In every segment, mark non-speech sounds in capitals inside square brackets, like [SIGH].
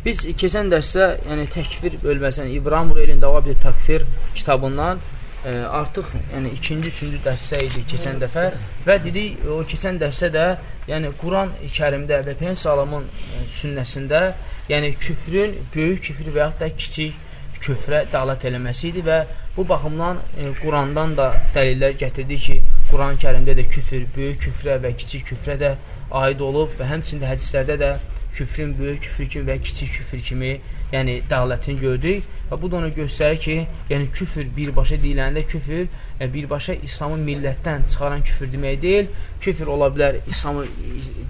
Biz keçən dərsdə, yəni təkfir bölməsindən İbrahim Rəylin Davab Takfir kitabından ə, artıq yəni ikinci, üçüncü dərsdə idi keçən dəfə və dedik o keçən dərsdə də yəni Quran-Kərimdə və Peyğəmbər sallamın sünnəsində yəni küfrün böyük küfr və yaxud da kiçik küfrə dəlalət eləməsi idi və bu baxımdan e, Qurandan da dəlillər gətirdi ki, Quran-Kərimdə də küfr böyük küfrə və kiçik küfrə də aid olub və həmçində hədislərdə də küfrün böyük küfür kimi və kiçik küfür kimi yəni dəlalətini gördük və bu da onu göstərir ki, yəni küfür birbaşa deyiləndə küfür e, birbaşa İslamı millətdən çıxaran küfür demək deyil. Küfür ola bilər İslamı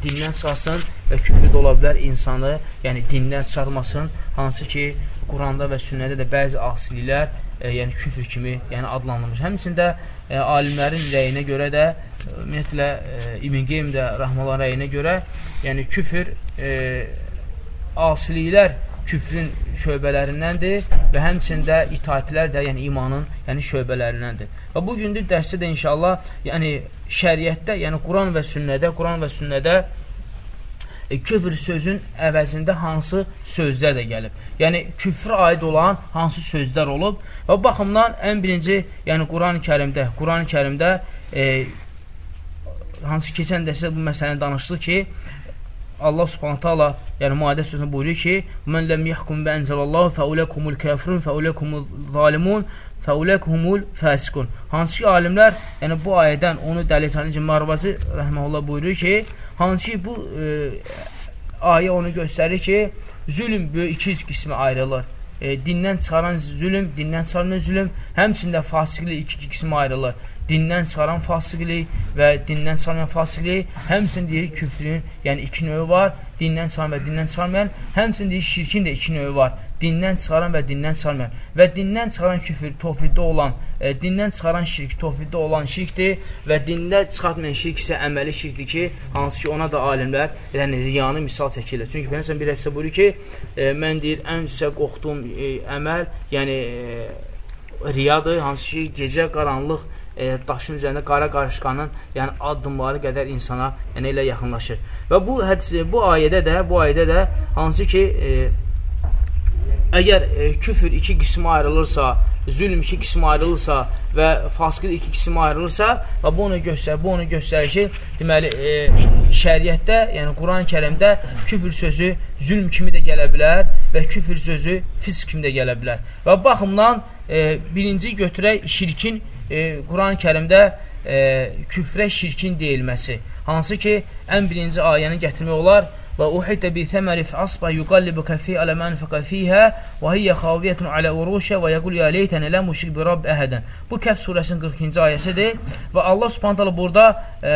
dindən çıxarsın və küfür də ola bilər insanı yəni dindən çıxarmasın, hansı ki Quranda və sünnədə də bəzi asiliklər e, yəni küfür kimi yəni adlandırılmış. Həmçində e, alimlərin rəyinə görə də ümumiyyətlə e, İbn Qeym də rəhməhullah rəyinə görə yəni küfür e, asiliklər küfrün şöbələrindəndir və həmçində itaətlər də, yəni imanın, yəni şöbələrindəndir. Və bu gündür dərsdə də inşallah, yəni şəriətdə, yəni Quran və sünnədə, Quran və sünnədə e, küfr sözün əvəzində hansı sözlər də gəlib. Yəni küfrə aid olan hansı sözlər olub və baxımdan ən birinci, yəni Quran-ı Kərimdə, Quran-ı Kərimdə e, hansı keçən dərsdə bu məsələni danışdıq ki, Allah Subhanahu taala yəni Maidə surəsində buyurur ki: "Men lem yahkum bi enzelallahu fe ulaikumul kafirun fe ulaikumuz zalimun fe ulaikumul fasiqun." Hansı ki alimlər yəni bu ayədən onu dəlil edən ki, Marvazi rəhməhullah buyurur ki, hansı ki bu e, ayə onu göstərir ki, zülm böyük iki qismə ayrılır. E, dindən çıxaran zülm, dindən çıxarmayan zülm, həmçində fasiqlik iki qismə ayrılır dindən çıxaran fasiqlik və dindən çıxarmayan fasiqlik, həmçinin deyir küfrün, yəni iki növü var, dindən çıxaran və dindən çıxarmayan, həmçinin deyir şirkin də iki növü var, dindən çıxaran və dindən çıxarmayan. Və dindən çıxaran küfür tovhiddə olan, e, dindən çıxaran şirk tovhiddə olan şirkdir və dində çıxartmayan şirk isə əməli şirkdir ki, hansı ki ona da alimlər yəni riyanı misal çəkirlər. Çünki Peyğəmbər bir hədisdə buyurur ki, e, mən deyir ən sizə qorxduğum e, əməl, yəni e, riyadır, hansı ki gecə qaranlıq e, daşın üzərində qara qarışqanın yəni addımları qədər insana yəni elə yaxınlaşır. Və bu hədis bu ayədə də bu ayədə də hansı ki e, əgər e, küfür iki qismə ayrılırsa, zülm iki qismə ayrılırsa və fasqid iki qismə ayrılırsa və bu onu göstərir, bu onu göstərir ki, deməli e, şəriətdə, yəni Quran-Kərimdə küfür sözü zülm kimi də gələ bilər və küfür sözü fisk kimi də gələ bilər. Və baxımdan e, birinci götürək şirkin e, Quran-ı kərimdə e, küfrə şirkin deyilməsi. Hansı ki, ən birinci ayəni gətirmək olar və uhitə bi thəməri fəasba yuqallibu kəfi alə mənfəqə fiyhə və hiyyə xaviyyətun alə uruşə və yəqul ya leytənə lə müşrik bi rabb əhədən. Bu Kəf surəsinin 40-cı ayəsidir və Allah subhanətələ burada e,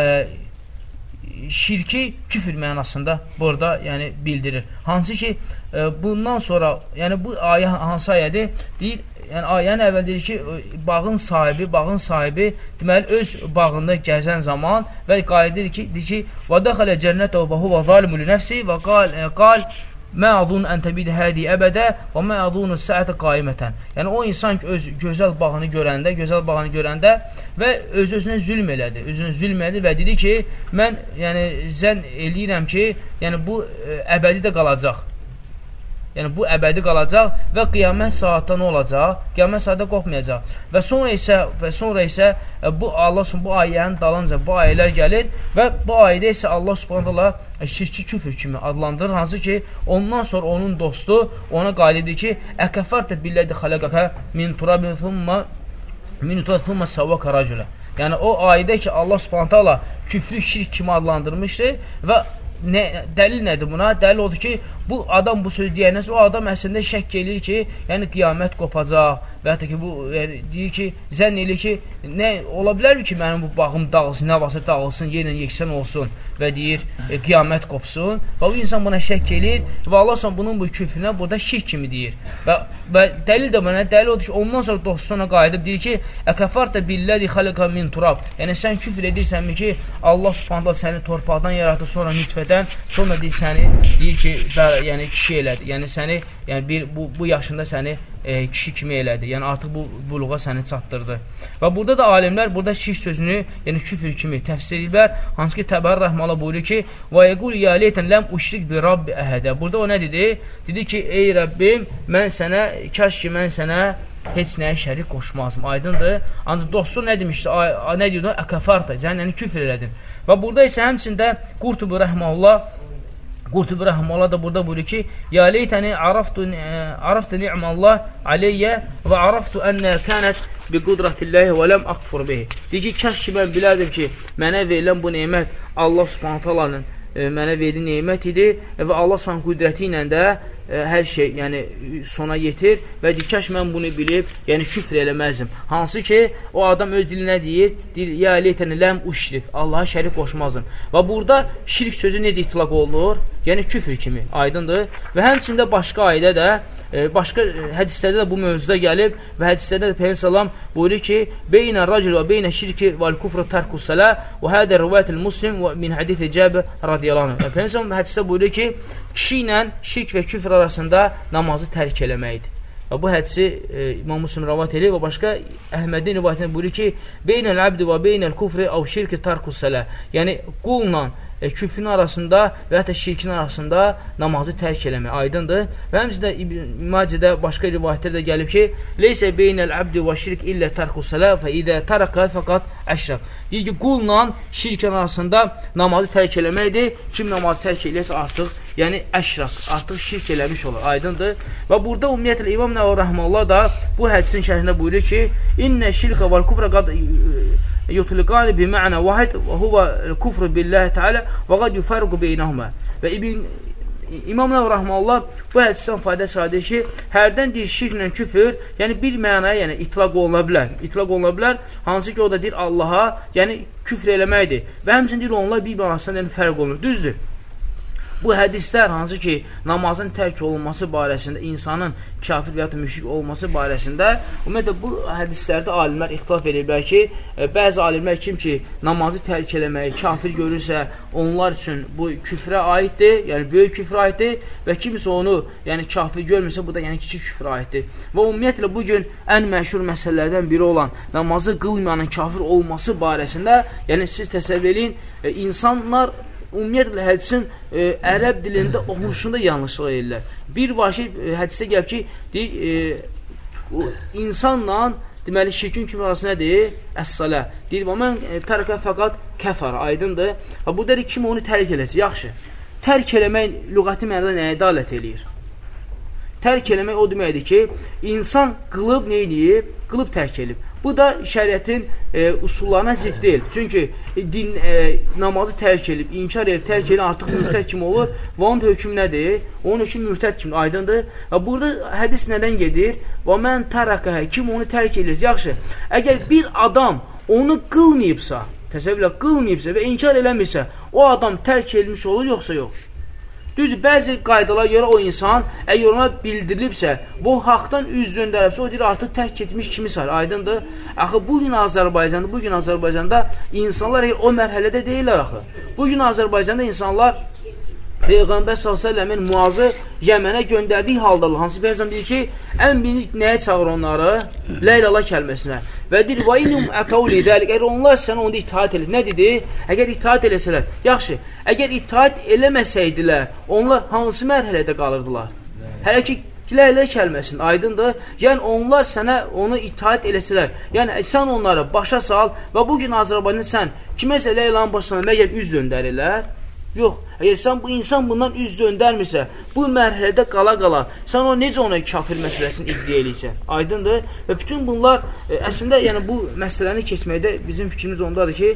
şirki küfür mənasında burada yəni bildirir. Hansı ki, e, bundan sonra, yəni bu ayə hansı ayədir? Deyir, yəni ayənin əvvəl deyir ki, bağın sahibi, bağın sahibi deməli öz bağında gəzən zaman və qayıdır ki, deyir ki, "Və dəxələ cənnətə və huve zalimun li nəfsi və qal e, qal Mə adun ən təbid hədi əbədə və mə adunu səətə qaimətən. Yəni, o insan ki, öz gözəl bağını görəndə, gözəl bağını görəndə və öz-özünə zülm elədi, özünə zülm elədi və dedi ki, mən yəni, zən eləyirəm ki, yəni, bu ə, e, əbədi də qalacaq. Yəni bu əbədi qalacaq və qiyamət saatda nə olacaq? Qiyamət saatda qopmayacaq. Və sonra isə və sonra isə e, bu Allah bu ayənin dalınca bu ayələr gəlir və bu ayədə isə Allah Subhanahu taala şirki küfür kimi adlandırır. Hansı ki, ondan sonra onun dostu ona qayıdır ki, "Əkəfərtə billədi xalaqaka min turabin thumma min thumma sawaka racula." Yəni o ayədə ki, Allah Subhanahu taala küfrü şirk kimi adlandırmışdır və nə, dəlil nədir buna? Dəlil odur ki, bu adam bu söz deyəndən o adam əslində şəkk eləyir ki, yəni qiyamət qopacaq və hətta ki, bu yəni, deyir ki, zənn eləyir ki, nə ola bilərmi ki, mənim bu bağım dağılsın, nə varsa dağılsın, yerlə yeksən olsun və deyir, e, qiyamət qopsun. Və bu insan buna şəkk eləyir və Allah son bunun bu küfrünə burada şirk kimi deyir. Və, və dəlil də mənə, dəlil odur ki, ondan sonra dostuna qayıdıb deyir ki, əkəfar da billədi xaləqə min turab, yəni sən küfr edirsənmi ki, Allah subhanallah səni torpaqdan yaratdı, sonra nütfədən, sonra deyir səni, deyir ki, bə, yəni kişi elədi, yəni səni, yəni bir, bu, bu yaşında səni e, kişi kimi elədi. Yəni artıq bu buluğa səni çatdırdı. Və burada da alimlər burada şirk sözünü, yəni küfr kimi təfsir edirlər. Hansı ki Təbəri rəhməhullah buyurur ki: "Və yəqul ya leytən ləm uşrik bi rabbi əhədə." Burada o nə dedi? Dedi ki: "Ey Rəbbim, mən sənə kaş ki mən sənə heç nəyə şərik qoşmazdım. Aydındır? Ancaq dostu nə demişdi? Nə deyirdi? Əkafarta, yəni küfr elədin. Və burada isə həmçində Qurtubi rəhməhullah Qurtubi Rəhməllah da burada buyurur ki, Ya leytəni araftu, araftu ni'mallah aleyyə və araftu ənə kənət bi qudratilləhi və ləm aqfur bihi. Deyir ki, kəş ki, mən bilərdim ki, mənə verilən bu neymət Allah subhanət alanın e, mənə verdiyi neymət idi və Allah sən qüdrəti ilə də ə, hər şey, yəni sona yetir və dikaş mən bunu bilib, yəni küfr eləməzdim. Hansı ki, o adam öz dilinə deyir, deyir, ya leytəni ləm uşrik, Allaha şərik qoşmazdım. Və burada şirk sözü necə itlaq olunur? Yəni küfr kimi, aydındır. Və həmçində başqa ayədə də başqa hədislərdə də bu mövzuda gəlib və hədislərdə də Peyğəmbər sallam buyurur ki: "Beynə racul və beynə şirki vəl kufr tərku salə və hədə rivayətul muslim və min hadis Cəbir radiyallahu anh." Peyğəmbər hədisdə buyurur ki, kişi ilə şirk və küfr arasında namazı tərk eləməkdir. Və bu hədisi e, İmam Müslim rəvat edir və başqa Əhmədin rivayətində buyurur ki, "Beynəl abdi və beynəl kufri əv şirki tərku salə." Yəni qulla e, küfrün arasında və hətta şirkin arasında namazı tərk eləmək aydındır. Və həmçində İbn Macidə başqa rivayətlərdə gəlib ki, "Leysə beynəl abdi və şirk illə tərku salə və idə təraka fəqat əşraf." Deyir ki, qulla şirkin arasında namazı tərk eləməkdir. Kim namazı tərk eləsə artıq, yəni əşraf, artıq şirk eləmiş olur. Aydındır. Və burada ümumiyyətlə İmam Nəvavi rəhməhullah da bu hədisin şərhində buyurur ki, "İnnə şirkə vəl kufra qad yutliqani bi mə'na vahid və huva kufru billahi teala və qad yufarqu beynəhumə. Və İbn İmam Nəvvi Rəhməllah bu hədisdən fayda sağladı ki, hərdən deyir şirklə küfür, yəni bir mənaya, yəni itlaq oluna bilər. İtlaq oluna bilər, hansı ki o da deyir Allaha, yəni küfr eləməkdir. Və həmçinin deyir onlar bir-bir arasında yəni fərq olunur. Düzdür. Bu hədislər hansı ki, namazın tərk olunması barəsində, insanın kafir və ya da müşrik olması barəsində, ümumiyyətlə, bu hədislərdə alimlər ixtilaf ediblər ki, e, bəzi alimlər kim ki, namazı tərk eləməyi kafir görürsə, onlar üçün bu küfrə aiddir, yəni böyük küfrə aiddir və kimsə onu yəni kafir görmürsə, bu da yəni kiçik küfrə aiddir. Və ümumiyyətlə, bugün ən məşhur məsələlərdən biri olan namazı qılmayanın kafir olması barəsində, yəni siz təsəvvür edin, e, insanlar ümumiyyətlə hədisin e, ərəb dilində oxunuşunda yanlışlıq edirlər. Bir ki, e, hədisdə gəl ki, deyir, e, insanla deməli şirkin kimi arası nədir? Əs-salə. Deyir, mən e, tərkə fəqat kəfər, aydındır. Və bu deyir, kim onu tərk eləsin? Yaxşı. Tərk eləmək lüğəti mənada nəyə dalət eləyir? Tərk eləmək o deməkdir ki, insan qılıb nə eləyib? Qılıb tərk elib. Bu da şəriətin e, usullarına zidd deyil. Çünki e, din e, namazı tərk edib, inkar edib, tərk edib artıq mürtəd kimi olur və onun hökm nədir? Onun hökm mürtəd kimi aydındır. Və burada hədis nədən gedir? Və mən tərəkə, kim onu tərk edir? Yaxşı, əgər bir adam onu qılmayıbsa, təsəvvürlə qılmayıbsa və inkar eləmirsə, o adam tərk edilmiş olur yoxsa yox? Düzdür, bəzi qaydalara görə o insan, əgər ona bildirilibsə, bu haqdan üz döndəribsə, o deyir, artıq tərk etmiş kimi sayır, aydındır. Axı, bugün Azərbaycanda, bugün Azərbaycanda insanlar o mərhələdə deyirlər axı. Bugün Azərbaycanda insanlar Peyğəmbər s.ə.v-in muazı Yəmənə göndərdiyi halda hansı Peyğəmbər deyir ki, ən birinci nəyə çağır onları? Ləyləla kəlməsinə. Və deyir, və inum ətəuli dəlik, əgər onlar sənə onda itaat edir. Nə dedi? Əgər itaat eləsələr, yaxşı, əgər itaat eləməsəydilər, onlar hansı mərhələdə qalırdılar? Hələ ki, Ləylə kəlməsin, aydındır. Yəni, onlar sənə onu itaat eləsələr, yəni sən onları başa sal və bugün Azərbaycanda sən kiməsə ləylanın başına məgər üz döndərirlər? Yox, əgər sən bu insan bundan üz döndərmirsə, bu mərhələdə qala-qala, sən o necə ona kafir məsələsini iddia eləyirsən? Aydındır? Və bütün bunlar, ə, e, əslində, yəni bu məsələni keçməkdə bizim fikrimiz ondadır ki,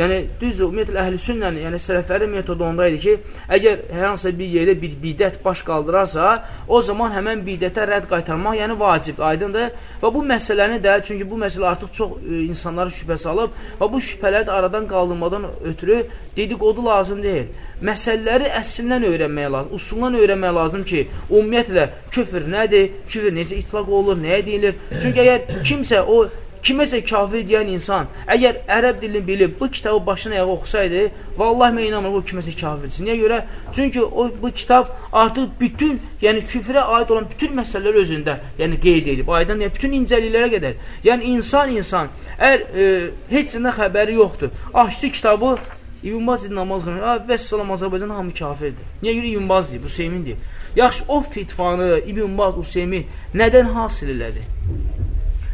yəni düz ümumiyyətlə əhl-i sünnənin, yəni sələflərin metodu onda idi ki, əgər hər hansı bir yerdə bir bidət baş qaldırarsa, o zaman həmən bidətə rədd qaytarmaq, yəni vacib, aydındır? Və bu məsələni də, çünki bu məsələ artıq çox ə, e, insanları şübhə salıb və bu şübhələri də aradan qaldırmadan ötürü dedikodu lazım deyil məsələləri əslindən öyrənmək lazım, usulundan öyrənmək lazım ki, ümumiyyətlə küfr nədir, küfr necə itlaq olur, nəyə deyilir? Çünki əgər kimsə o kiməsə kafir deyən insan, əgər ərəb dilini bilib, bu kitabı başına ayağı oxusaydı, vallahi mən inanmıram, o kiməsə kafirdir. Niyə görə? Çünki o, bu kitab artıq bütün, yəni küfrə aid olan bütün məsələlər özündə, yəni qeyd edib. Aydan, yəni bütün incəliklərə qədər. Yəni insan insan, əgər e, heç nə xəbəri yoxdur, açdı kitabı, İbn Baz deyir, namaz qılır. Və salam Azərbaycan hamı kafirdir. Niyə görə İbn Baz deyir, Hüseymin deyir. Yaxşı, o fitvanı İbn Baz, Hüseymin nədən hasil elədi?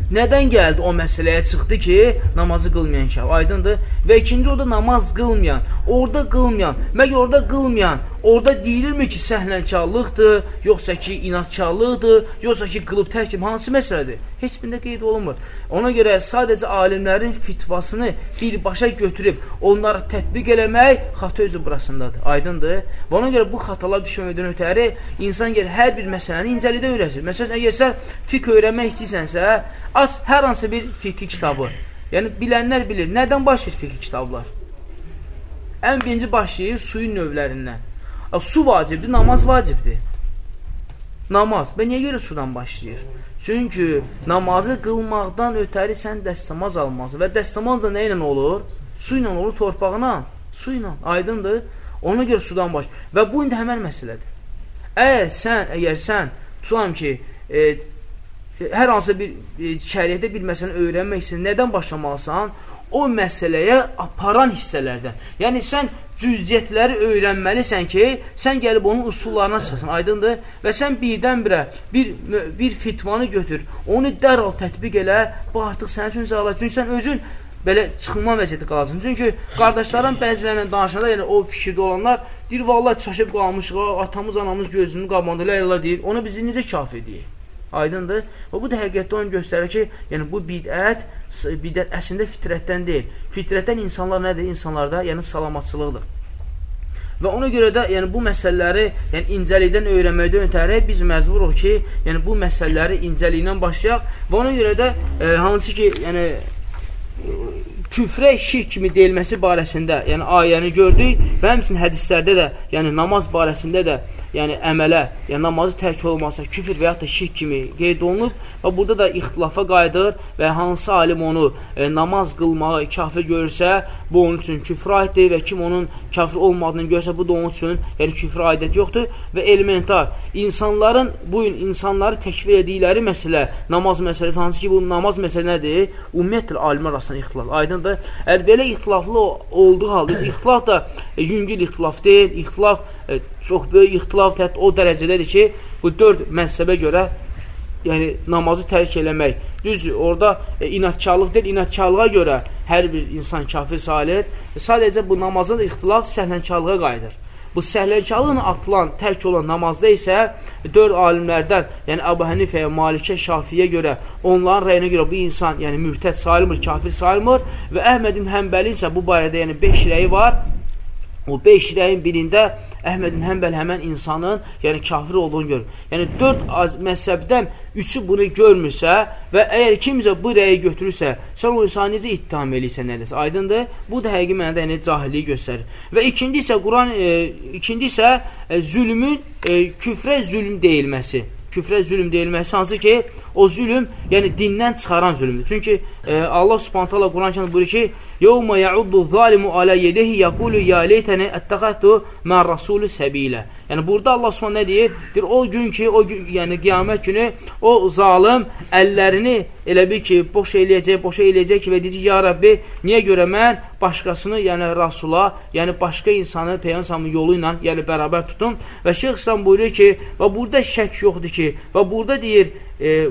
Nədən gəldi o məsələyə çıxdı ki, namazı qılmayan şəv, aydındır? Və ikinci orada namaz qılmayan, orada qılmayan, məgər orada qılmayan, orada deyilirmi ki, səhlənkarlıqdır, yoxsa ki, inatkarlıqdır, yoxsa ki, qılıb tərkim, hansı məsələdir? Heç birində qeyd olunmur. Ona görə sadəcə alimlərin fitvasını birbaşa götürüb, onları tətbiq eləmək xata özü burasındadır, aydındır? Və ona görə bu xatalar düşməmədən ötəri, insan gəlir hər bir məsələni incəlidə öyrəsir. Məsələn, əgər sən fiqh öyrənmək istəyirsənsə, aç hər hansı bir fiqh kitabı. Yəni, bilənlər bilir. Nədən başlayır fiqh kitablar? Ən birinci başlayır suyun növlərindən. Su vacibdir, namaz vacibdir. Namaz. Və niyə görə sudan başlayır? Çünki namazı qılmaqdan ötəri sən dəstəmaz almazsın. Və dəstəmaz da nə ilə olur? Su ilə olur, torpağına. Su ilə. Aydındır. Ona görə sudan baş. Və bu indi həmən məsələdir. Əgər sən, əgər sən tutam ki, e, hər hansı bir e, şəriətdə bir məsələni öyrənmək istəyirsən, nədən başlamalısan? O məsələyə aparan hissələrdən. Yəni, sən cüziyyətləri öyrənməlisən ki, sən gəlib onun usullarına çıxasın, aydındır? Və sən birdən-birə bir, bir fitvanı götür, onu dərhal tətbiq elə, bu artıq sənin üçün zəla. Çünki sən özün belə çıxma vəziyyəti qalasın. Çünki qardaşların bəzilərlə danışanda, yəni o fikirdə olanlar deyir, vallahi çaşıb qalmışıq, atamız, anamız gözünün qabağında, lə deyir, onu biz necə kaf edəyik? Aydındır? Və bu da həqiqətdə onu göstərir ki, yəni bu bidət, bidət əslində fitrətdən deyil. Fitrətdən insanlar nədir? İnsanlarda yəni salamatçılıqdır. Və ona görə də yəni bu məsələləri yəni incəlikdən öyrənməkdən ötəri biz məcburuq ki, yəni bu məsələləri incəlikdən başlayaq və ona görə də e, hansı ki, yəni küfrə şirk kimi deyilməsi barəsində, yəni ayəni gördük və həmçinin hədislərdə də, yəni namaz barəsində də yəni əmələ, yəni namazı tərk olmasa küfr və yaxud da şirk kimi qeyd olunub və burada da ixtilafa qayıdır və hansı alim onu e, namaz qılmağı kafir görürsə, bu onun üçün küfr aiddir və kim onun kafir olmadığını görsə, bu da onun üçün yəni küfr aidət yoxdur və elementar insanların bu gün insanları təkvir edikləri məsələ namaz məsələsi, hansı ki bu namaz məsələ nədir? Ümumiyyətlə alimlər arasında ixtilaf. Aydındır? Əgər belə ixtilaflı olduğu halda, ixtilaf da yüngül ixtilaf deyil, ixtilaf e, çox böyük ixtilaf təhət o dərəcədədir ki, bu dörd məhzəbə görə yəni namazı tərk eləmək. Düz orada e, inatkarlıq deyil, inatkarlığa görə hər bir insan kafir sayılır. E, sadəcə bu namazın ixtilaf səhlənkarlığa qayıdır. Bu səhlənkarlığına atılan, tərk olan namazda isə dörd alimlərdən, yəni Əbu Hənifəyə, Malikə, Şafiyə görə, onların rəyinə görə bu insan, yəni mürtəd sayılmır, kafir sayılmır və Əhmədin Həmbəlin isə bu barədə yəni 5 rəyi var. O 5 rəyin birində Əhməd bin Həmbəl həmən insanın, yəni kafir olduğunu görür. Yəni, dörd az məzhəbdən üçü bunu görmürsə və əgər kimsə bu rəyi götürürsə, sən o insanı necə ittiham eləyirsən nədirsə, aydındır? Bu da həqiqi mənada yəni cahilliyi göstərir. Və ikinci isə Quran, e, ikinci isə e, zülmün, e, küfrə zülm deyilməsi küfrə zülm deyilməsi, hansı ki, o zülm, yəni dindən çıxaran zülmdür. Çünki e, Allah Subhanahu taala Quran-Kərimdə buyurur ki: "Yevmə ya'uddu zalimu ala yedihi yaqulu ya leytani ittakhadtu ma rasulu sabila." Yəni burada Allah Subhanahu nə deyir? Deyir o gün ki, o gün, yəni qiyamət günü o zalım əllərini elə bil ki, boş eləyəcək, boş eləyəcək və deyəcək ya Rəbbi, niyə görə mən başqasını, yəni Rasula, yəni başqa insanı Peyğəmbərin yolu ilə yəni bərabər tutum və Şeyx İslam buyurur ki, və burada şək yoxdur ki, və burada deyir e,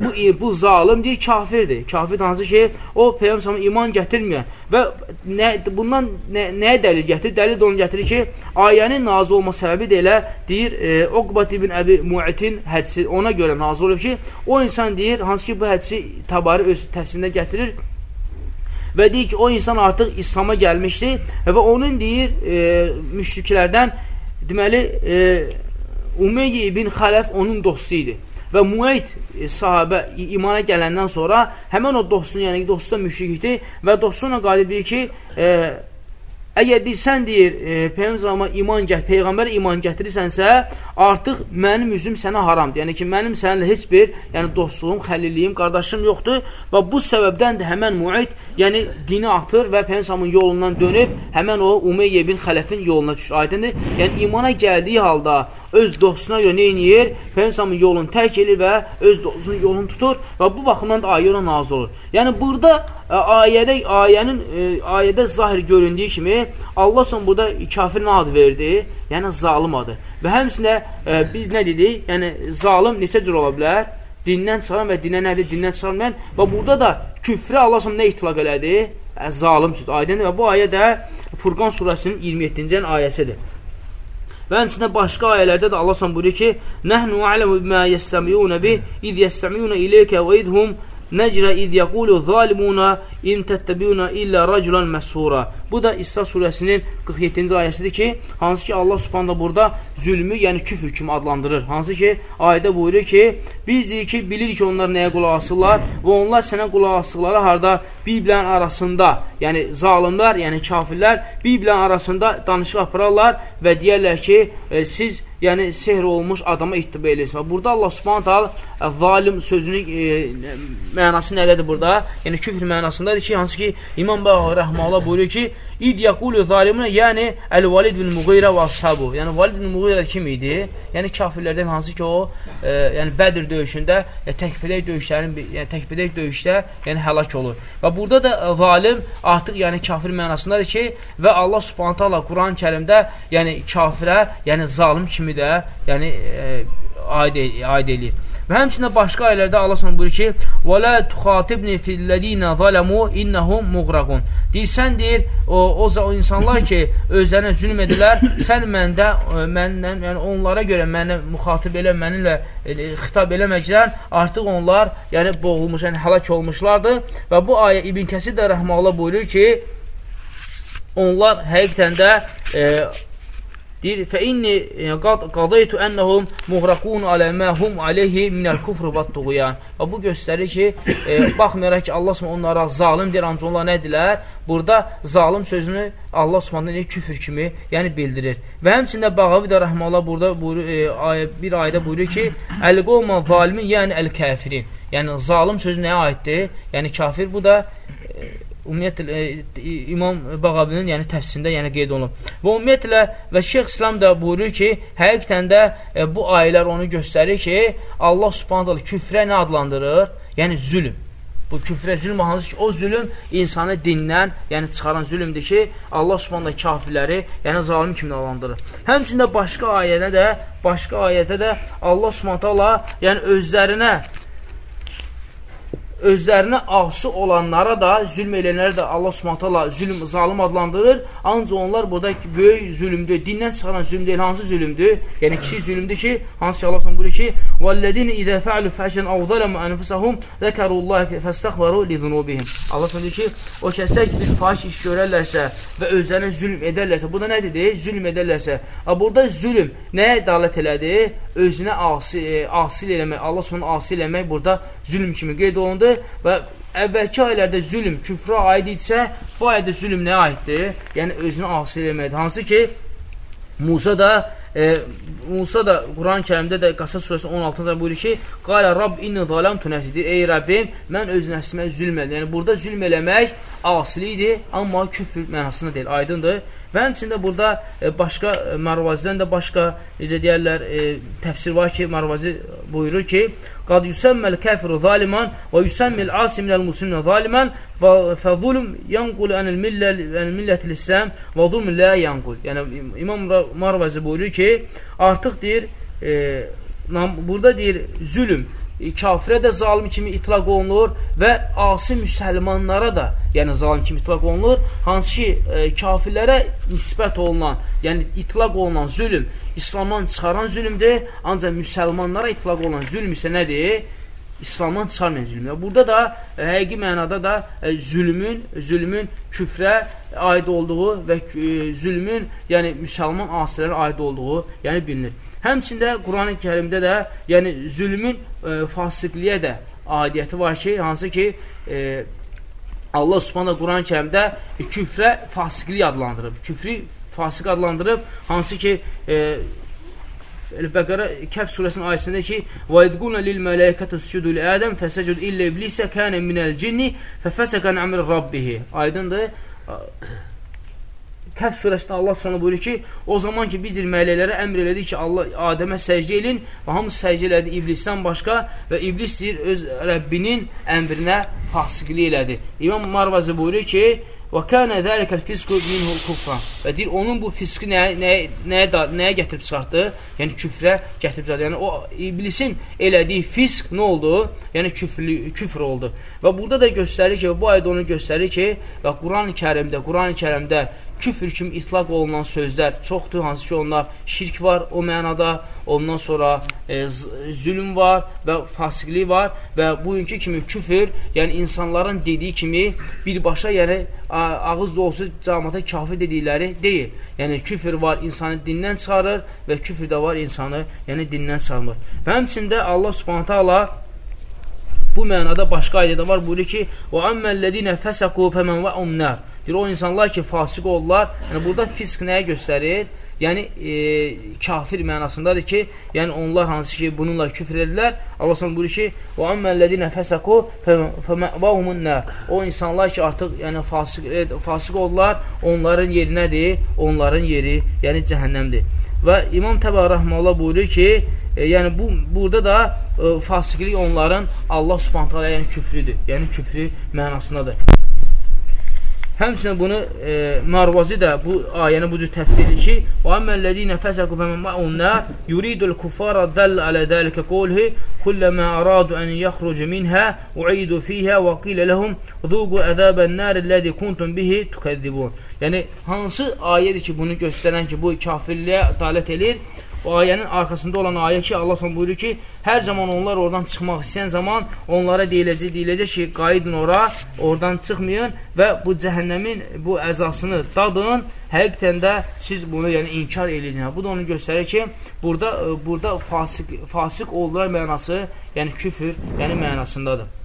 bu, bu zalim deyir kafirdir. Kafir hansı ki, o Peyğəmbər iman gətirməyən və nə, bundan nə, nəyə dəlil gətirir? Dəlil də onu gətirir ki, ayənin nazil olma səbəbi də elə deyir, e, Uqbat ibn Əbi Mu'itin hədisi ona görə nazil olub ki, o insan deyir, hansı ki, bu hədisi tabari öz təfsirində gətirir və deyir ki, o insan artıq İslam'a gəlmişdi və onun deyir, e, müşriklərdən deməli, e, Umeyyi ibn Xələf onun dostu idi. Və Muayd e, sahabə imana gələndən sonra həmən o dostun, yəni dostu da müşrikdir və dostuna qalib deyir ki, e, Əgər deyirsən, deyir, e, Peyğəmbər iman gətir, Peyğəmbər iman gətirirsənsə, artıq mənim üzüm sənə haramdır. Yəni ki, mənim səninlə heç bir yəni, dostluğum, xəlilliyim, qardaşım yoxdur və bu səbəbdən də həmən muid, yəni dini atır və Peyğəmbərin yolundan dönüb həmən o Umeyyə bin Xələfin yoluna düşür. Aydındır? Yəni imana gəldiyi halda öz dostuna görə neyniyir? Peyğəmbərin yolunu tərk edir və öz dostunun yolunu tutur və bu baxımdan da ayə ona nazil olur. Yəni burada ə, e, ayədə ayənin ə, e, ayədə zahir göründüyü kimi Allah son burada kafir nə ad verdi? Yəni zalim adı. Və həmçində ə, biz nə dedik? Yəni zalim neçə cür ola bilər? Dindən çıxan və dinə nədir? Dindən çıxanmayan. Və burada da küfrə Allah son nə itlaq elədi? Ə, zalim söz. Aydındır və bu ayə də Furqan surəsinin 27-ci ayəsidir. Və həmçində başqa ayələrdə də Allah s.ə. buyuruyor ki, Nəhnu a'ləmu bimə yəstəmiyunə bih, id yəstəmiyunə iləykə və idhum Nəcrə id yəqulu zalimuna in təttəbiyuna illə raculan məsura. Bu da İsra surəsinin 47-ci ayəsidir ki, hansı ki Allah subhanda burada zülmü, yəni küfür kimi adlandırır. Hansı ki ayədə buyurur ki, biz deyik ki, bilirik ki onlar nəyə qulaq asırlar və onlar sənə qulaq asırları harda Bibliyanın arasında, yəni zalimlər, yəni kafirlər Bibliyanın arasında danışıq apararlar və deyərlər ki, e, siz yəni sehr olmuş adama ittiba eləyirsən. Burada Allah Subhanahu zalim sözünün e, mənası nədədir burada? Yəni küfr mənasındadır ki, hansı ki İmam Bəğavi rəhməhullah buyurur ki, İd yaqulu zalimun, yəni Əl-Valid bin Muğirə və ashabu. Yəni Valid bin Muğirə kim idi? Yəni kafirlərdən hansı ki o, e, yəni Bədir döyüşündə, yəni təkbirək döyüşlərin, yəni təkbirək döyüşdə, yəni həlak olur. Və burada da e, zalim artıq yəni kafir mənasındadır ki, və Allah Subhanahu taala Quran-Kərimdə yəni kafirə, yəni zalim kimi də, yəni e, aid, aid eləyir. Və həmçində başqa ayələrdə Allah s.ə. buyurur ki, Və lə tuxatibni fillədinə zələmu innəhum muğraqun. Deyirsən, deyir, o, o, o insanlar ki, özlərinə zülm edilər, sən məndə, e, məndən, yəni onlara görə mənə müxatib elə, mənimlə e, xitab eləməklər, artıq onlar, yəni boğulmuş, yəni həlak olmuşlardır. Və bu ayə İbn Kəsir də rəhməllah buyurur ki, onlar həqiqətən də e, Deyir, fə inni e, qadaytu ennəhum muğraqun alə mə hum aleyhi minəl kufr və tuğyan. Və bu göstərir ki, e, baxmayaraq ki, Allah Subhanahu onlara zalim deyir, ancaq onlar nədirlər? Burada zalim sözünü Allah Subhanahu küfür kimi, yəni bildirir. Və həmçində Bağavi də rəhməllah burada buyur, e, ayə, bir ayədə buyurur ki, əl-qovma zalimin, yəni əl-kəfirin. Yəni zalim sözü nəyə aiddir? Yəni kafir bu da ümumiyyətlə e, İmam Bağabinin yəni təfsirində yəni qeyd olunub. Və ümumiyyətlə və Şeyx İslam da buyurur ki, həqiqətən də e, bu ayələr onu göstərir ki, Allah Subhanahu taala küfrə nə adlandırır? Yəni zülm. Bu küfrə zülm hansı ki, o zülm insanı dindən, yəni çıxaran zülmdür ki, Allah Subhanahu kafirləri, yəni zalim kimi adlandırır. Həmçində başqa ayədə də, başqa ayədə də Allah Subhanahu taala yəni özlərinə özlərinə asi olanlara da, zülm eləyənlərə də Allah subhanətələ zülm, zalim adlandırır. Ancaq onlar burada böyük zülümdür. Dindən çıxaran zülm deyil. Hansı zülümdür? Yəni kiçik zülümdür ki, hansı ki Allah subhanətələ buyurur ki, وَالَّذِينَ إِذَا فَعَلُوا فَحْشًا أَوْ ظَلَمُوا أَنفُسَهُمْ ذَكَرُوا اللَّهَ فَاسْتَغْفَرُوا لِذُنُوبِهِمْ Allah subhanətələ ki, o kəslər ki, bir fahiş iş görərlərsə və özlərinə zülm edərlərsə, bu da nə dedi? Zülm edərlərsə. Burada zülm nəyə dalət elədi? Özünə asi, e, asil eləmək, Allah subhanətələ asil eləmək burada zülm kimi qeyd olundu aiddir və əvvəlki ayələrdə zülm küfrə aid idisə, bu ayədə zülm nəyə aiddir? Yəni, özünü asıl eləməkdir. Hansı ki, Musa da e, Musa da Quran-ı Kərimdə də Qasas surəsi 16-cı buyurur ki, Qalə Rabb inni zalamtu nəfsidir. Ey Rəbbim, mən öz nəfsimə zülm edim. Yəni, burada zülm eləmək asilidir, amma küfür mənasında deyil, aydındır. Və həmçində burada e, başqa e, Marvazidən də başqa, necə deyərlər, e, təfsir var ki, Marvazi buyurur ki, Qad yüsəmməl kəfiru zaliman və yüsəmmil asi minəl musliminə zaliman və zulm yanqul ənil millətil İslam və zulm lə yanqul. Yəni, İmam Marvazi buyurur ki, artıq deyir, e, burada deyir, zülüm, kafirə də zalim kimi itlaq olunur və asi müsəlmanlara da yəni zalim kimi itlaq olunur. Hansı ki, e, kafirlərə nisbət olunan, yəni itlaq olunan zülm İslamdan çıxaran zülmdür, ancaq müsəlmanlara itlaq olunan zülm isə nədir? İslamdan çıxarmayan zülmdür. Burada da e, həqiqi mənada da e, zülmün, zülmün küfrə aid olduğu və e, zülmün, yəni müsəlman asilərə aid olduğu, yəni bilinir. Həmçində Quran-ı kərimdə də yəni zülmün e, fasiqliyə də adiyyəti var ki, hansı ki e, Allah Subhanahu Quran-ı Kərimdə küfrə fasiqlik adlandırıb. Küfrü fasiq adlandırıb, hansı ki e, Bəqərə Kəf surəsinin ayəsində ki: "Və idquna lil mələikəti sucudu li Ədəm fəsəcud illə iblisə kana minəl cinni fəfəsəqə an amri rabbih." Aydındır? Kəf surəsində Allah Subhanahu buyurur ki, o zaman ki biz mələklərə əmr elədik ki, Allah Adəmə səcdə edin və hamısı səcdə elədi iblisdən başqa və iblis deyir öz Rəbbinin əmrinə fasiqlik elədi. İmam Marvazi buyurur ki, Və kənə zəlikəl fisqu minhul kufra. Və deyir, onun bu fisqi nəyə, nəyə, nəyə, nəyə gətirib çıxartdı? Yəni, küfrə gətirib çıxartdı. Yəni, o iblisin elədiyi fisq nə oldu? Yəni, küfrlü, küfr oldu. Və burada da göstərir ki, bu ayda onu göstərir ki, və Quran-ı kərimdə, Quran-ı kərimdə küfür kimi itlaq olunan sözlər çoxdur, hansı ki onlar şirk var o mənada, ondan sonra e, zülüm var və fasiqlik var və bugünkü kimi küfür, yəni insanların dediyi kimi birbaşa, yəni ağız dolusu camata kafir dedikləri deyil. Yəni küfür var, insanı dindən çıxarır və küfür də var, insanı yəni dindən çıxarmır. Və həmçində Allah Subhanahu taala bu mənada başqa ayədə var, buyurur ki: "Və ammellezine fesaqu femen va'un nar." Deyir, o insanlar ki, fasiq olurlar. Yəni, burada fisq nəyə göstərir? Yəni, e, kafir mənasındadır ki, yəni onlar hansı ki, bununla küfr edirlər. Allah s.ə. buyurur ki, وَأَمَّا الَّذِينَ فَسَقُوا فَمَأْوَهُمُ النَّارِ O insanlar ki, artıq yəni, fasıq, e, fasıq olurlar, onların yeri nədir? Onların yeri, yəni cəhənnəmdir. Və İmam Təbə Rəhməllah buyurur ki, e, yəni bu burada da e, fasiqlik onların Allah Subhanahu yəni küfrüdür. Yəni küfrü mənasındadır. Həmçinin bunu e, Marvazi də bu ayəni bu cür təfsir edir ki: "Və əmmellezine fasaqu femen ma'unna yuridul kufara dall ala zalika qawluhu kullama aradu an yakhruju minha u'idu fiha və qila lahum zuqu azaban nar allazi kuntum bihi tukazzibun." Yəni hansı ayədir ki, bunu göstərən ki, bu kafirliyə dalət edir? O ayənin arxasında olan ayə ki, Allah s.ə. buyurur ki, hər zaman onlar oradan çıxmaq istəyən zaman onlara deyiləcək, deyiləcək ki, qayıdın ora, oradan çıxmayın və bu cəhənnəmin bu əzasını dadın, həqiqətən də siz bunu yəni, inkar edin. Bu da onu göstərir ki, burada, burada fasik, fasik oldular mənası, yəni küfür, yəni mənasındadır.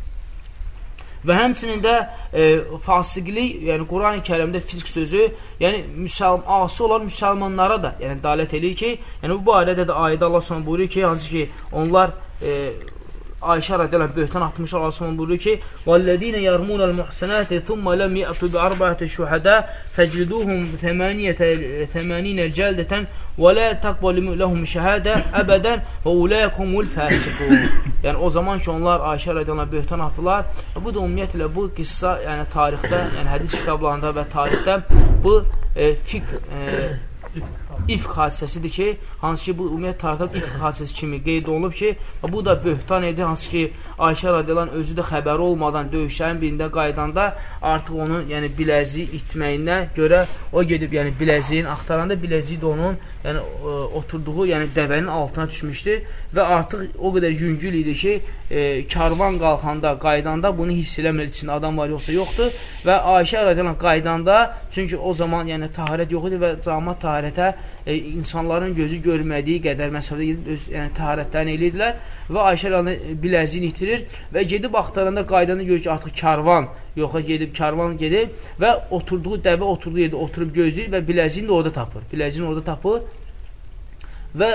Və həmçinin də e, fasiqlik, yəni Quran-ı Kərimdə fisk sözü, yəni müsəlman, asi olan müsəlmanlara da yəni dalət edir ki, yəni bu barədə də ayədə Allah Subhanahu buyurur ki, hansı ki onlar e, Ayşə radiyallahu böhtan atmış Allah Subhanahu buyurur ki: "Vallezina yarmunal muhsanati thumma lam ya'tu bi arba'ati shuhada fajliduhum 80 caldatan və la taqbalu lahum şahada abadan və ulaikumul fasiqun." [LAUGHS] yəni o zaman ki onlar Ayşə radiyallahu böhtan atdılar. Bu da ümumiyyətlə bu qissa, yəni tarixdə, yəni hədis kitablarında və tarixdə bu e, fiqh e, ifk hadisəsidir ki, hansı ki, bu ümumiyyət tarixdə ifk hadisəsi kimi qeyd olunub ki, bu da böhtan idi, hansı ki, Ayşə radiyalan özü də xəbəri olmadan döyüşlərin birində qaydanda artıq onun yəni, biləziyi itməyinə görə o gedib yəni, biləziyin axtaranda biləziyi də onun yəni, ə, oturduğu yəni, dəvənin altına düşmüşdü və artıq o qədər yüngül idi ki, e, karvan qalxanda, qaydanda bunu hiss eləmir, içində adam var yoxsa yoxdur və Ayşə radiyalan qaydanda, çünki o zaman yəni, taharət yox idi və camat taharətə e, insanların gözü görmədiyi qədər məsələdə gedib öz yəni, təharətlərini eləyirdilər və Ayşə rəziyallahu e, biləziyini itirir və gedib axtaranda qaydanda görür ki, artıq karvan yoxa gedib, karvan gedib və oturduğu dəvə oturduğu yerdə oturub gözləyir və biləziyini də orada tapır. Biləziyini orada tapır və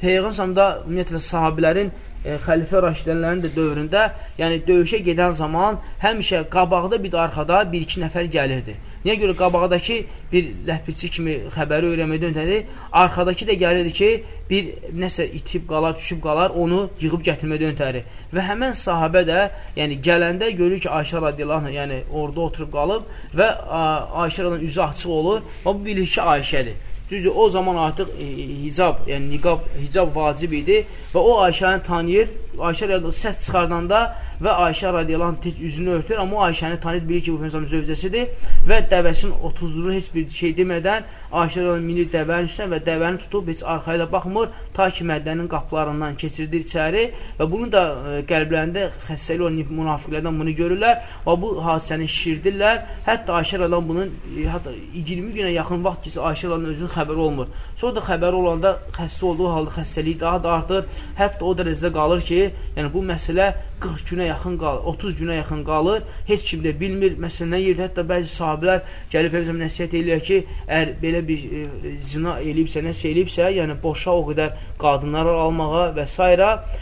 Peyğəmbər da ümumiyyətlə sahabilərin e, xəlifə raşidənlərin də dövründə, yəni döyüşə gedən zaman həmişə qabaqda bir də arxada bir-iki nəfər gəlirdi. Niyə görə qabaqdakı bir ləpirçi kimi xəbəri öyrənmədən ötədi, arxadakı da gəlirdi ki, bir nəsə itib qalar, düşüb qalar, onu yığıb gətirmədən ötəri. Və həmən sahabə də, yəni gələndə görür ki, Ayşə radiyallahu yəni orada oturub qalıb və Ayşə radiyallahu üzü açıq olur və bu bilir ki, Ayşədir. Düzdür, o zaman artıq e, hicab, yəni niqab, hicab vacib idi və o Ayşəni tanıyır. Ayşə radiyallahu səs çıxardanda və Ayşə radiyallahu tez üzünü örtür, amma o Ayşəni tanıyır, bilir ki, bu Peyğəmbərin zövcəsidir və dəvəsinin 30 heç bir şey demədən Ayşə radiyallahu minir dəvənin üstünə və dəvəni tutub heç arxaya da baxmır, ta ki Məddənin qapılarından keçirdir içəri və bunu da e, qəlblərində xəstəli olan münafiqlərdən bunu görürlər və bu hadisəni şişirdirlər. Hətta Ayşə radiyallahu bunun e, hətta 20 günə yaxın vaxt ki, Ayşə radiyallahu özünün xəbəri olmur. Sonra da xəbəri olanda xəstə olduğu halda xəstəliyi daha da artır. Hətta o dərəcədə qalır ki, yəni bu məsələ 40 günə yaxın qalır, 30 günə yaxın qalır. Heç kim də bilmir. Məsələn, yerdə hətta bəzi sahabelər gəlib Peyğəmbər nəsihət eləyir ki, əgər belə bir e, zina eləyibsə, nəsə eləyibsə, yəni boşa o qədər qadınlar almağa və s.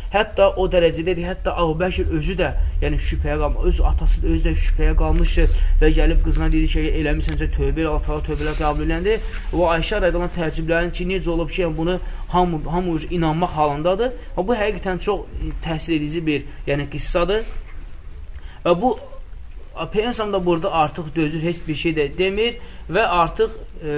Hətta o dərəcədədir, hətta Əbubəkir özü də, yəni şübhəyə qalmış, öz atası da özü də şübhəyə qalmışdır və gəlib qızına dedi ki, eləmisənsə tövbə elə, Allah tövbələr qəbul eləndi. Və Ayşə rədiyallahu təəccüblənir ki, necə olub ki, yəni bunu hamı hamı inanmaq halındadır. Və bu həqiqətən çox təsir edici bir, yəni qissadır. Və bu Peyğəmbər da burada artıq dözür, heç bir şey də demir və artıq e,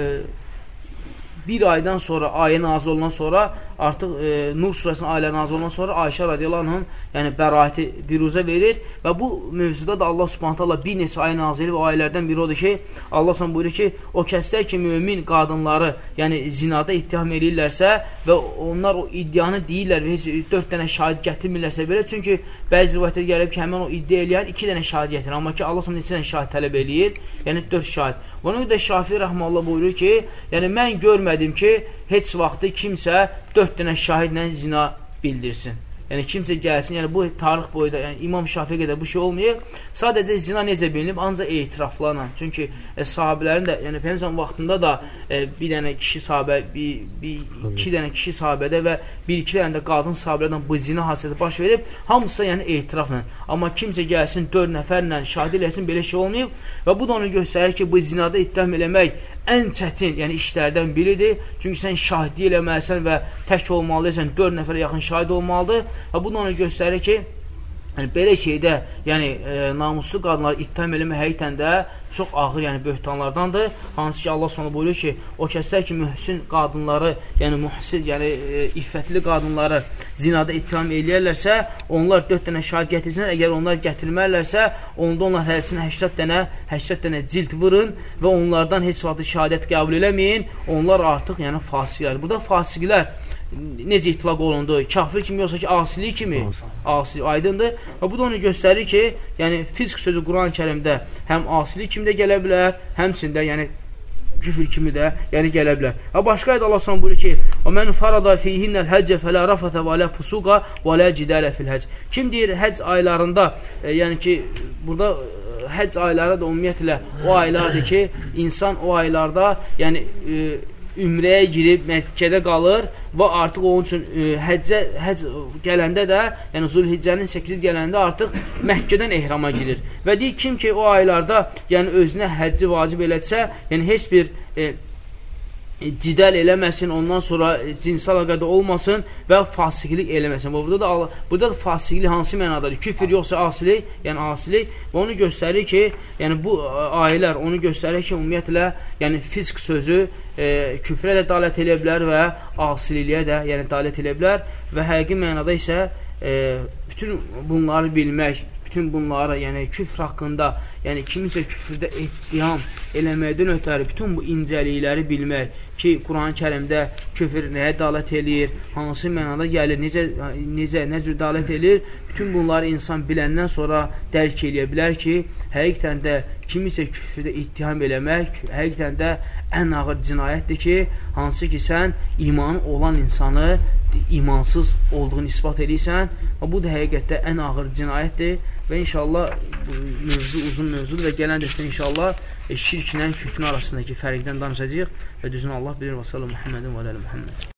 bir aydan sonra, ayə nazil olunan sonra artıq e, Nur surəsinin ailə nazil olan sonra Ayşə radiyallahu anhın yəni bəraəti biruzə verir və bu mövzuda da Allah subhanahu taala bir neçə ayə nazil o ayələrdən biri odur ki, Allah subhanahu buyurur ki, o kəslər ki, mömin qadınları, yəni zinada ittiham eləyirlərsə və onlar o iddianı deyirlər və heç 4 dənə şahid gətirmirlərsə belə, çünki bəzi rivayətlər gəlib ki, həmin o iddia eləyən 2 dənə şahid gətirir, amma ki, Allah subhanahu neçə dənə şahid tələb eləyir? Yəni 4 şahid. Buna görə də Şafi rəhməllah buyurur ki, yəni mən görmədim ki, heç vaxtı kimsə 4 dörd dənə şahidlə zina bildirsin. Yəni kimsə gəlsin, yəni bu tarix boyda, yəni İmam Şafiyə qədər bu şey olmayıb. Sadəcə zina necə bilinib? Ancaq etiraflarla. Çünki e, sahabələrin də, yəni Peyğəmbər vaxtında da e, bir dənə kişi sahabə, bir, bir iki dənə kişi sahabədə və bir iki dənə də qadın sahabələrdən bu zina hadisəsi baş verib. Hamısı yəni etirafla. Amma kimsə gəlsin 4 nəfərlə şahid eləsin, belə şey olmayıb və bu da onu göstərir ki, bu zinada ittiham eləmək ən çətin, yəni işlərdən biridir. Çünki sən şahidlik eləməlisən və tək olmalısan, 4 nəfərə yaxın şahid olmalıdır. Və bu da onu göstərir ki, Yəni, belə şeydə, yəni e, namuslu qadınları ittiham eləmə həqiqətən də çox ağır, yəni böhtanlardandır. Hansı ki, Allah sonra buyurur ki, o kəslər ki, mühsin qadınları, yəni mühsin, yəni e, iffətli qadınları zinada ittiham eləyərlərsə, onlar 4 dənə şahid gətirsinlər. Əgər onlar gətirmərlərsə, onda onlar hərəsinə 80 dənə, 80 dənə cilt vurun və onlardan heç vaxt şahadət qəbul eləməyin. Onlar artıq, yəni fasiqlər. Burada fasiqlər necə itlaq olundu? Kafir kimi yoxsa ki, asilik kimi? Asi, aydındır. Və bu da onu göstərir ki, yəni fisk sözü Quran-ı Kərimdə həm asilik kimi də gələ bilər, həmçində yəni küfür kimi də yəni gələ bilər. Və başqa ayda Allah buyurur ki: "Və men farada fihinnel həcc fələ rafata və la fusuqa və la cidala fil həcc." Kim deyir həcc aylarında, e, yəni ki, burada e, həcc ayları da ümumiyyətlə o aylardır ki, insan o aylarda yəni e, ümrəyə girib Məkkədə qalır və artıq onun üçün e, həccə həcc gələndə də, yəni Zülhiccənin 8 gələndə artıq Məkkədən ehrama girir. Və deyir kim ki o aylarda, yəni özünə həcci vacib elətsə, yəni heç bir e, cidəl eləməsin, ondan sonra e, cinsal əlaqədə olmasın və fasiqlik eləməsin. Burada da burada da fasiqlik hansı mənadadır? Küfr yoxsa asilik, yəni asilik və onu göstərir ki, yəni bu ayələr onu göstərir ki, ümumiyyətlə, yəni fisk sözü e, küfrə də dalət edə bilər və asililiyə də, yəni dalət edə bilər və həqiqi mənada isə e, bütün bunları bilmək, bütün bunları, yəni küfr haqqında, yəni kimisə küfrdə ittiham eləməkdən ötəri bütün bu incəlikləri bilmək, ki, Quran-ı kərimdə küfür nəyə dalət eləyir, hansı mənada gəlir, necə, necə, nə cür dalət eləyir, bütün bunları insan biləndən sonra dərk eləyə bilər ki, həqiqətən də kimisə küfrdə ittiham eləmək, həqiqətən də ən ağır cinayətdir ki, hansı ki, sən imanı olan insanı imansız olduğunu ispat edirsən və bu da həqiqətdə ən ağır cinayətdir və inşallah mövzu uzun mövzudur və gələn dəstə inşallah şirklə küfrün arasındakı fərqdən danışacağıq və düzünü Allah bilir və sallallahu Muhammedin və aləli Muhammed.